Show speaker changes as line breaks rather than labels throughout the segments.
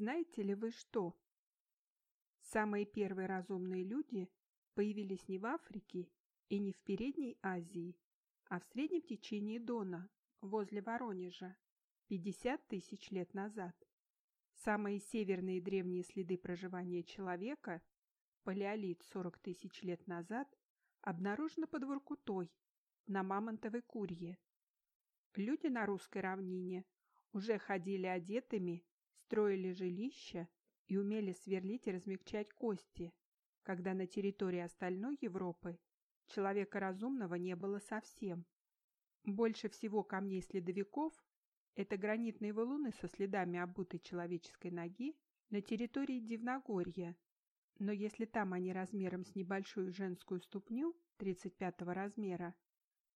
Знаете ли вы что? Самые первые разумные люди появились не в Африке и не в Передней Азии, а в среднем течении Дона, возле Воронежа, 50 тысяч лет назад. Самые северные древние следы проживания человека, палеолит 40 тысяч лет назад, обнаружены под Воркутой, на Мамонтовой курье. Люди на русской равнине уже ходили одетыми, строили жилища и умели сверлить и размягчать кости, когда на территории остальной Европы человека разумного не было совсем. Больше всего камней следовиков – это гранитные валуны со следами обутой человеческой ноги на территории Дивногорья. Но если там они размером с небольшую женскую ступню 35 размера,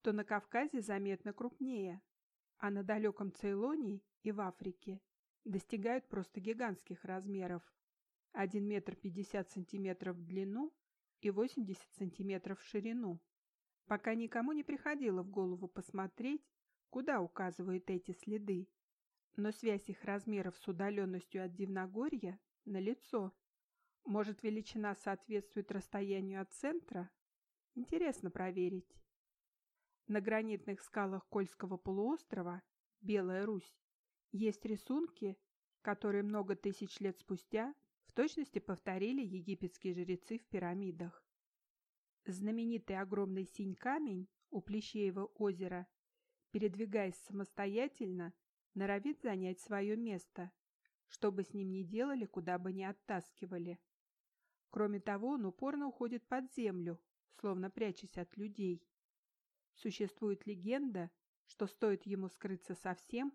то на Кавказе заметно крупнее, а на далеком Цейлоне и в Африке достигают просто гигантских размеров. 1 метр 50 сантиметров в длину и 80 сантиметров в ширину. Пока никому не приходило в голову посмотреть, куда указывают эти следы. Но связь их размеров с удаленностью от Дивногорья налицо. Может, величина соответствует расстоянию от центра? Интересно проверить. На гранитных скалах Кольского полуострова, Белая Русь, есть рисунки, которые много тысяч лет спустя в точности повторили египетские жрецы в пирамидах. Знаменитый огромный синь-камень у Плещеева озера, передвигаясь самостоятельно, норовит занять свое место, что бы с ним ни делали, куда бы ни оттаскивали. Кроме того, он упорно уходит под землю, словно прячась от людей. Существует легенда, что стоит ему скрыться совсем,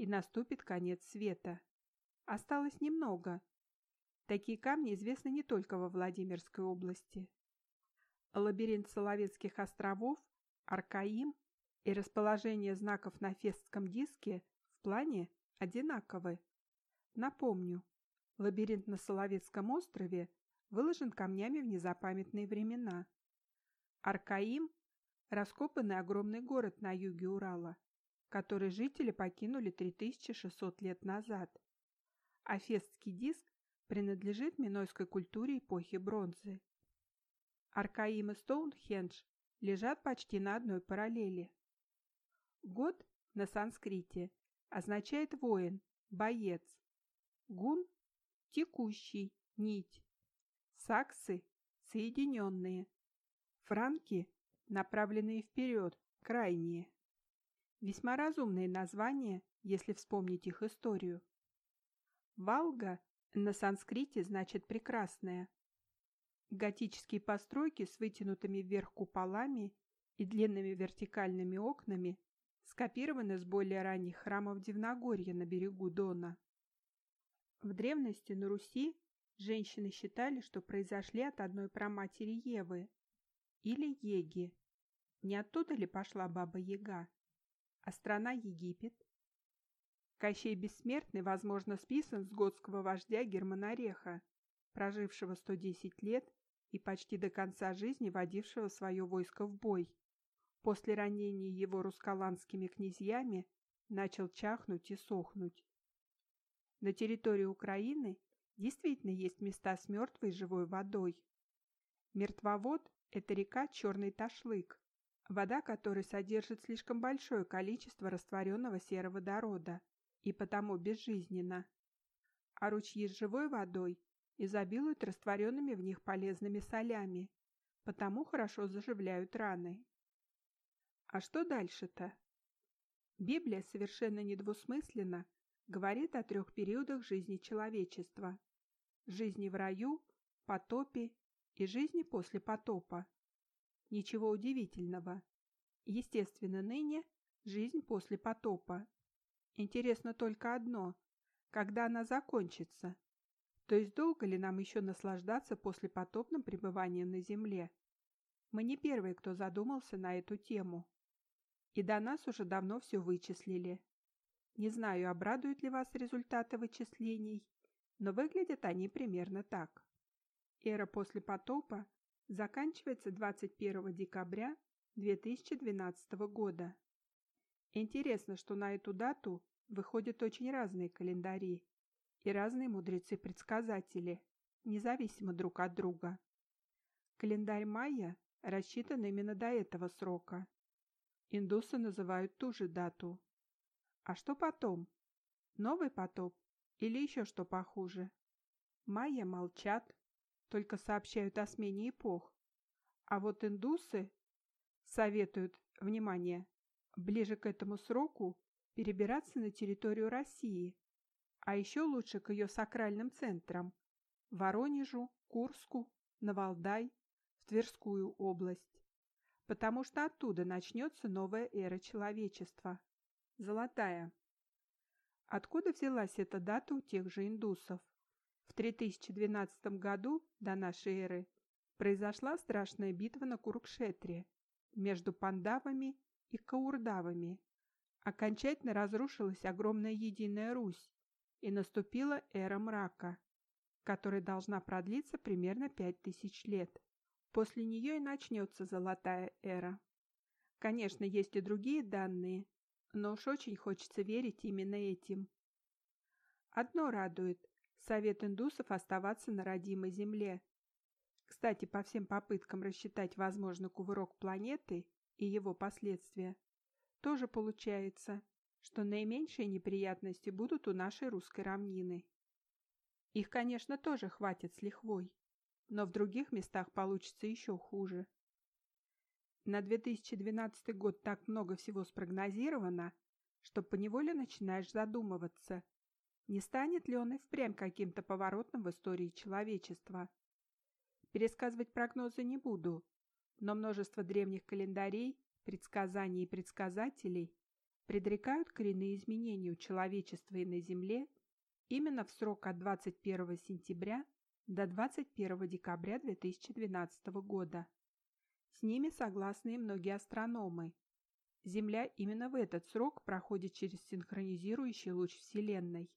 и наступит конец света. Осталось немного. Такие камни известны не только во Владимирской области. Лабиринт Соловецких островов, Аркаим и расположение знаков на фестском диске в плане одинаковы. Напомню, лабиринт на Соловецком острове выложен камнями в незапамятные времена. Аркаим раскопанный огромный город на юге Урала, который жители покинули 3600 лет назад. А фестский диск принадлежит минойской культуре эпохи бронзы. Аркаим и Стоунхендж лежат почти на одной параллели. Год на санскрите означает воин, боец. Гун – текущий, нить. Саксы – соединенные. Франки направленные вперед, крайние. Весьма разумные названия, если вспомнить их историю. Валга на санскрите значит «прекрасная». Готические постройки с вытянутыми вверх куполами и длинными вертикальными окнами скопированы с более ранних храмов Дивногорья на берегу Дона. В древности на Руси женщины считали, что произошли от одной праматери Евы или Еги, не оттуда ли пошла Баба-Яга? А страна Египет? Кощей Бессмертный, возможно, списан с готского вождя Германореха, прожившего 110 лет и почти до конца жизни водившего свое войско в бой. После ранения его рускаландскими князьями начал чахнуть и сохнуть. На территории Украины действительно есть места с мертвой живой водой. Мертвовод – это река Черный Ташлык, вода которой содержит слишком большое количество растворенного сероводорода и потому безжизненна. А ручьи с живой водой изобилуют растворенными в них полезными солями, потому хорошо заживляют раны. А что дальше-то? Библия совершенно недвусмысленно говорит о трех периодах жизни человечества – жизни в раю, потопе и жизни после потопа. Ничего удивительного. Естественно, ныне жизнь после потопа. Интересно только одно – когда она закончится? То есть долго ли нам еще наслаждаться послепотопным пребыванием на Земле? Мы не первые, кто задумался на эту тему. И до нас уже давно все вычислили. Не знаю, обрадуют ли вас результаты вычислений, но выглядят они примерно так. Эра после потопа заканчивается 21 декабря 2012 года. Интересно, что на эту дату выходят очень разные календари. и разные мудрецы-предсказатели, независимо друг от друга. Календарь майя рассчитан именно до этого срока. Индусы называют ту же дату. А что потом? Новый потоп или еще что похуже? Майя молчат, только сообщают о смене эпох. А вот индусы советуют, внимание, ближе к этому сроку перебираться на территорию России, а еще лучше к ее сакральным центрам – Воронежу, Курску, Навалдай, в Тверскую область, потому что оттуда начнется новая эра человечества – золотая. Откуда взялась эта дата у тех же индусов? В 3012 году до нашей эры произошла страшная битва на Курукшетре между пандавами и каурдавами. Окончательно разрушилась огромная единая Русь, и наступила эра мрака, которая должна продлиться примерно пять тысяч лет. После нее и начнется золотая эра. Конечно, есть и другие данные, но уж очень хочется верить именно этим. Одно радует – совет индусов оставаться на родимой земле. Кстати, по всем попыткам рассчитать возможный кувырок планеты и его последствия, тоже получается, что наименьшие неприятности будут у нашей русской равнины. Их, конечно, тоже хватит с лихвой, но в других местах получится еще хуже. На 2012 год так много всего спрогнозировано, что поневоле начинаешь задумываться, не станет ли он и впрямь каким-то поворотным в истории человечества. Пересказывать прогнозы не буду, но множество древних календарей, предсказаний и предсказателей предрекают коренные изменения у человечества и на Земле именно в срок от 21 сентября до 21 декабря 2012 года. С ними согласны и многие астрономы. Земля именно в этот срок проходит через синхронизирующий луч Вселенной.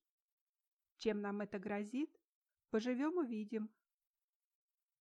Чем нам это грозит? Поживем – увидим.